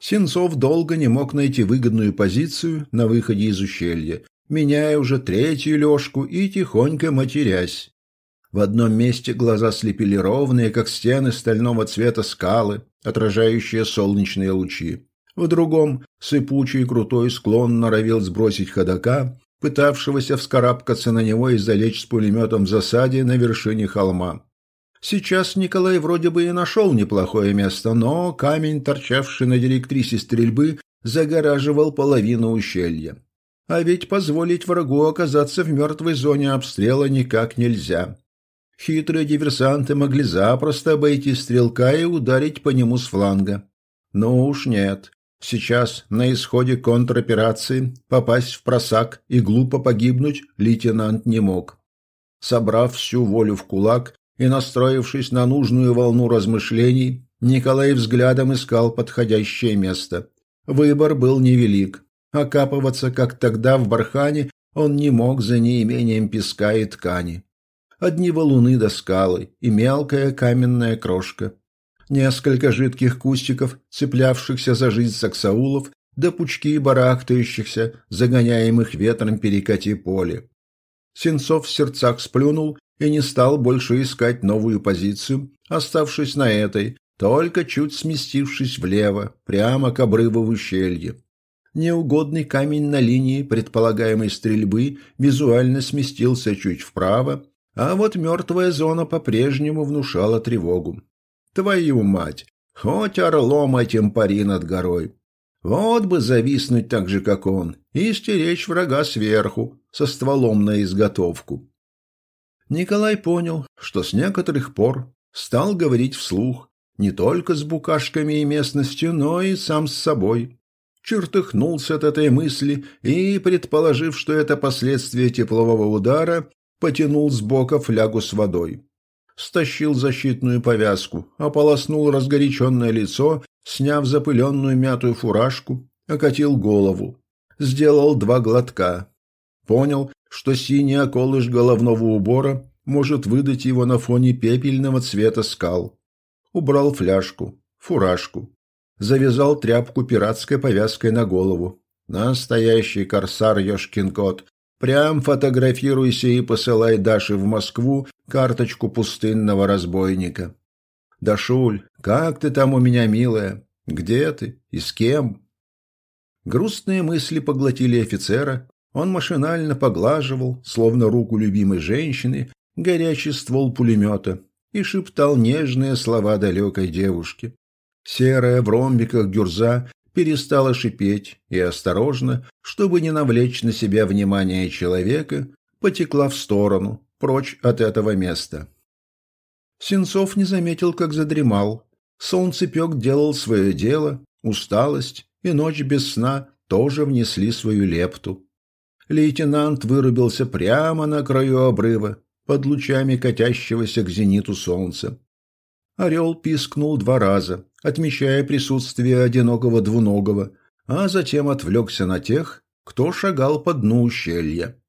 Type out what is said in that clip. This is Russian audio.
Сенцов долго не мог найти выгодную позицию на выходе из ущелья, меняя уже третью лёжку и тихонько матерясь. В одном месте глаза слепили ровные, как стены стального цвета скалы, отражающие солнечные лучи. В другом сыпучий крутой склон норовил сбросить ходока, пытавшегося вскарабкаться на него и залечь с пулеметом в засаде на вершине холма. Сейчас Николай вроде бы и нашел неплохое место, но камень, торчавший на директрисе стрельбы, загораживал половину ущелья. А ведь позволить врагу оказаться в мертвой зоне обстрела никак нельзя. Хитрые диверсанты могли запросто обойти стрелка и ударить по нему с фланга. Но уж нет. Сейчас, на исходе контроперации, попасть в просак и глупо погибнуть лейтенант не мог. Собрав всю волю в кулак, и, настроившись на нужную волну размышлений, Николай взглядом искал подходящее место. Выбор был невелик. Окапываться, как тогда в бархане, он не мог за неимением песка и ткани. Одни валуны до скалы и мелкая каменная крошка. Несколько жидких кустиков, цеплявшихся за жизнь саксаулов, да пучки барахтающихся, загоняемых ветром перекати поле. Сенцов в сердцах сплюнул и не стал больше искать новую позицию, оставшись на этой, только чуть сместившись влево, прямо к обрыву в ущелье. Неугодный камень на линии предполагаемой стрельбы визуально сместился чуть вправо, а вот мертвая зона по-прежнему внушала тревогу. Твою мать! Хоть орлом этим пари над горой! Вот бы зависнуть так же, как он, и стеречь врага сверху, со стволом на изготовку. Николай понял, что с некоторых пор стал говорить вслух, не только с букашками и местностью, но и сам с собой. Чертыхнулся от этой мысли и, предположив, что это последствия теплового удара, потянул с бока флягу с водой. Стащил защитную повязку, ополоснул разгоряченное лицо, сняв запыленную мятую фуражку, окатил голову. Сделал два глотка. Понял, что синий околыш головного убора может выдать его на фоне пепельного цвета скал. Убрал фляжку, фуражку, завязал тряпку пиратской повязкой на голову. Настоящий корсар Ёшкин кот. Прям фотографируйся и посылай Даше в Москву карточку пустынного разбойника. Дашуль, как ты там у меня, милая? Где ты? И с кем? Грустные мысли поглотили офицера, он машинально поглаживал, словно руку любимой женщины, горячий ствол пулемета и шептал нежные слова далекой девушки. Серая в ромбиках гюрза перестала шипеть и осторожно, чтобы не навлечь на себя внимание человека, потекла в сторону, прочь от этого места. Сенцов не заметил, как задремал. Солнцепек делал свое дело, усталость и ночь без сна тоже внесли свою лепту лейтенант вырубился прямо на краю обрыва, под лучами катящегося к зениту солнца. Орел пискнул два раза, отмечая присутствие одинокого двуногого, а затем отвлекся на тех, кто шагал по дну ущелья.